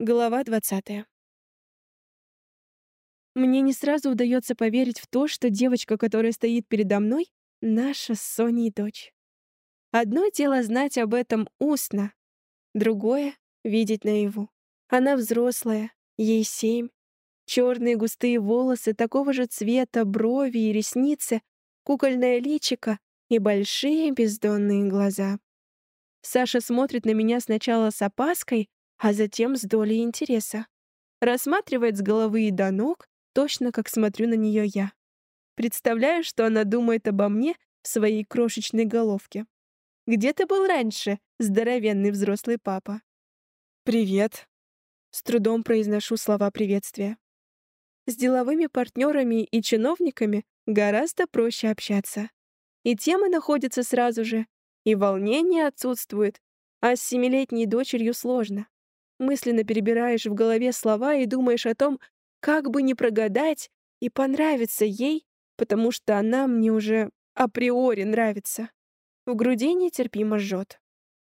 Глава 20. Мне не сразу удается поверить в то, что девочка, которая стоит передо мной, наша с Соней дочь. Одно дело знать об этом устно, другое — видеть наяву. Она взрослая, ей семь. Черные густые волосы такого же цвета, брови и ресницы, кукольное личико и большие бездонные глаза. Саша смотрит на меня сначала с опаской, а затем с долей интереса. Рассматривает с головы и до ног, точно как смотрю на нее я. Представляю, что она думает обо мне в своей крошечной головке. «Где ты был раньше, здоровенный взрослый папа?» «Привет», — с трудом произношу слова приветствия. С деловыми партнерами и чиновниками гораздо проще общаться. И темы находятся сразу же, и волнение отсутствует, а с семилетней дочерью сложно мысленно перебираешь в голове слова и думаешь о том, как бы не прогадать и понравиться ей, потому что она мне уже априори нравится. В груди нетерпимо жжет.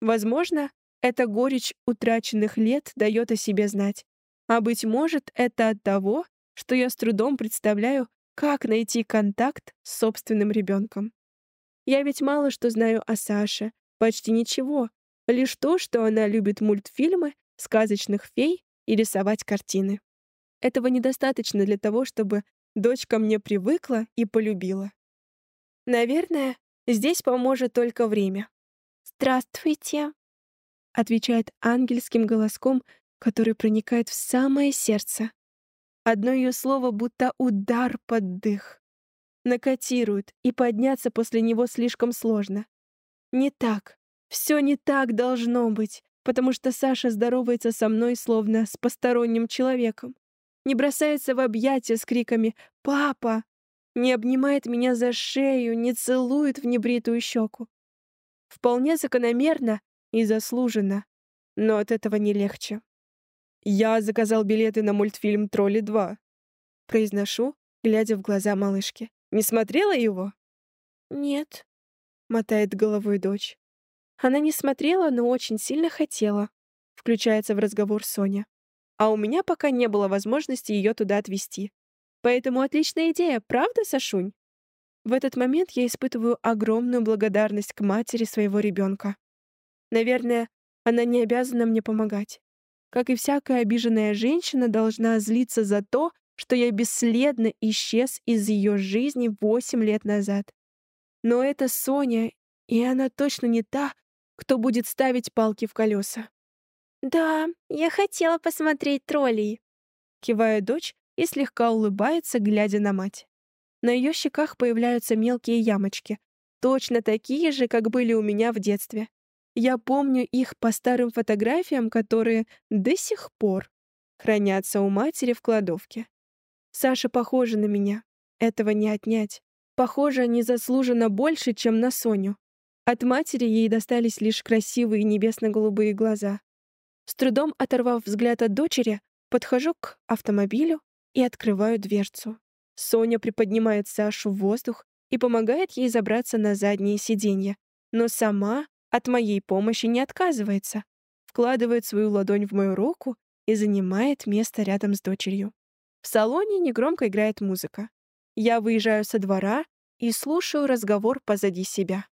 Возможно, эта горечь утраченных лет дает о себе знать. А быть может, это от того, что я с трудом представляю, как найти контакт с собственным ребенком. Я ведь мало что знаю о Саше, почти ничего, лишь то, что она любит мультфильмы сказочных фей и рисовать картины. Этого недостаточно для того, чтобы дочка мне привыкла и полюбила. Наверное, здесь поможет только время. «Здравствуйте», — отвечает ангельским голоском, который проникает в самое сердце. Одно ее слово будто удар под дых. Накотирует, и подняться после него слишком сложно. Не так. Все не так должно быть потому что Саша здоровается со мной словно с посторонним человеком. Не бросается в объятия с криками «Папа!», не обнимает меня за шею, не целует в небритую щеку. Вполне закономерно и заслуженно, но от этого не легче. «Я заказал билеты на мультфильм «Тролли 2», — произношу, глядя в глаза малышки. «Не смотрела его?» «Нет», — мотает головой дочь. Она не смотрела, но очень сильно хотела. Включается в разговор Соня. А у меня пока не было возможности ее туда отвезти. Поэтому отличная идея, правда, Сашунь? В этот момент я испытываю огромную благодарность к матери своего ребенка. Наверное, она не обязана мне помогать. Как и всякая обиженная женщина должна злиться за то, что я бесследно исчез из ее жизни восемь лет назад. Но это Соня, и она точно не та, кто будет ставить палки в колеса. «Да, я хотела посмотреть троллей», — кивая дочь и слегка улыбается, глядя на мать. На ее щеках появляются мелкие ямочки, точно такие же, как были у меня в детстве. Я помню их по старым фотографиям, которые до сих пор хранятся у матери в кладовке. Саша похожа на меня. Этого не отнять. Похожа незаслуженно больше, чем на Соню. От матери ей достались лишь красивые небесно-голубые глаза. С трудом оторвав взгляд от дочери, подхожу к автомобилю и открываю дверцу. Соня приподнимает Сашу в воздух и помогает ей забраться на заднее сиденье, но сама от моей помощи не отказывается, вкладывает свою ладонь в мою руку и занимает место рядом с дочерью. В салоне негромко играет музыка. Я выезжаю со двора и слушаю разговор позади себя.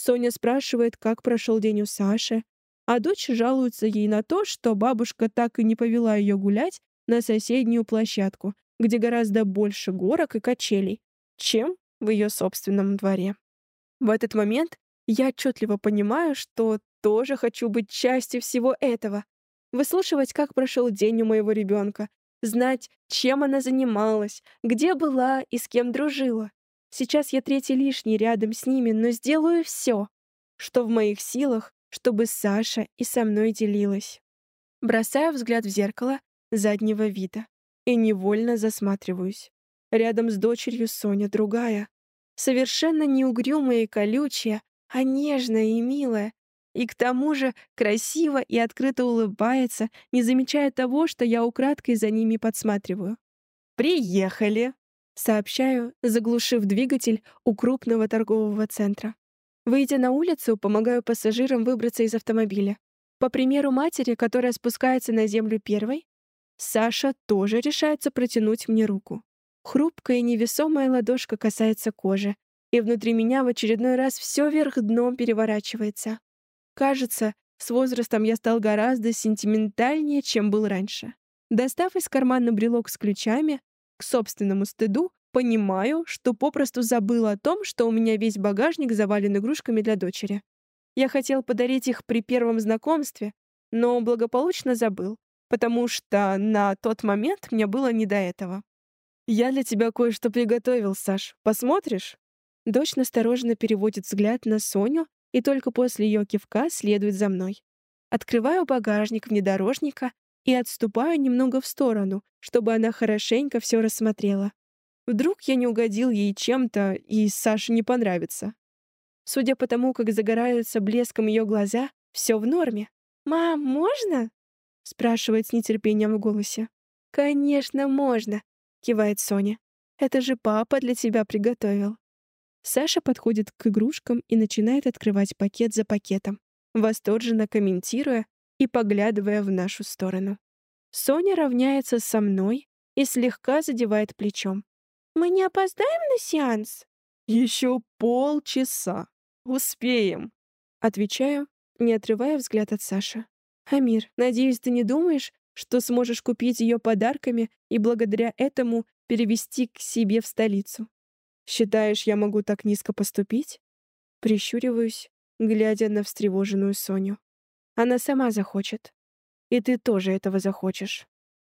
Соня спрашивает, как прошел день у Саши, а дочь жалуется ей на то, что бабушка так и не повела ее гулять на соседнюю площадку, где гораздо больше горок и качелей, чем в ее собственном дворе. В этот момент я отчетливо понимаю, что тоже хочу быть частью всего этого, выслушивать, как прошел день у моего ребенка, знать, чем она занималась, где была и с кем дружила. Сейчас я третий лишний рядом с ними, но сделаю все, что в моих силах, чтобы Саша и со мной делилась. Бросаю взгляд в зеркало заднего вида и невольно засматриваюсь. Рядом с дочерью Соня другая, совершенно не угрюмая и колючая, а нежная и милая, и к тому же красиво и открыто улыбается, не замечая того, что я украдкой за ними подсматриваю. «Приехали!» Сообщаю, заглушив двигатель у крупного торгового центра. Выйдя на улицу, помогаю пассажирам выбраться из автомобиля. По примеру матери, которая спускается на землю первой, Саша тоже решается протянуть мне руку. Хрупкая и невесомая ладошка касается кожи, и внутри меня в очередной раз все вверх дном переворачивается. Кажется, с возрастом я стал гораздо сентиментальнее, чем был раньше. Достав из кармана брелок с ключами, к собственному стыду, понимаю, что попросту забыл о том, что у меня весь багажник завален игрушками для дочери. Я хотел подарить их при первом знакомстве, но благополучно забыл, потому что на тот момент мне было не до этого. «Я для тебя кое-что приготовил, Саш. Посмотришь?» Дочь настороженно переводит взгляд на Соню и только после ее кивка следует за мной. Открываю багажник внедорожника и отступаю немного в сторону, чтобы она хорошенько все рассмотрела. Вдруг я не угодил ей чем-то, и Саше не понравится. Судя по тому, как загораются блеском ее глаза, все в норме. «Мам, можно?» — спрашивает с нетерпением в голосе. «Конечно, можно», — кивает Соня. «Это же папа для тебя приготовил». Саша подходит к игрушкам и начинает открывать пакет за пакетом, восторженно комментируя и поглядывая в нашу сторону. Соня равняется со мной и слегка задевает плечом. «Мы не опоздаем на сеанс?» «Еще полчаса. Успеем», — отвечаю, не отрывая взгляд от Саши. «Амир, надеюсь, ты не думаешь, что сможешь купить ее подарками и благодаря этому перевести к себе в столицу?» Считаешь, я могу так низко поступить? Прищуриваюсь, глядя на встревоженную Соню. Она сама захочет. И ты тоже этого захочешь.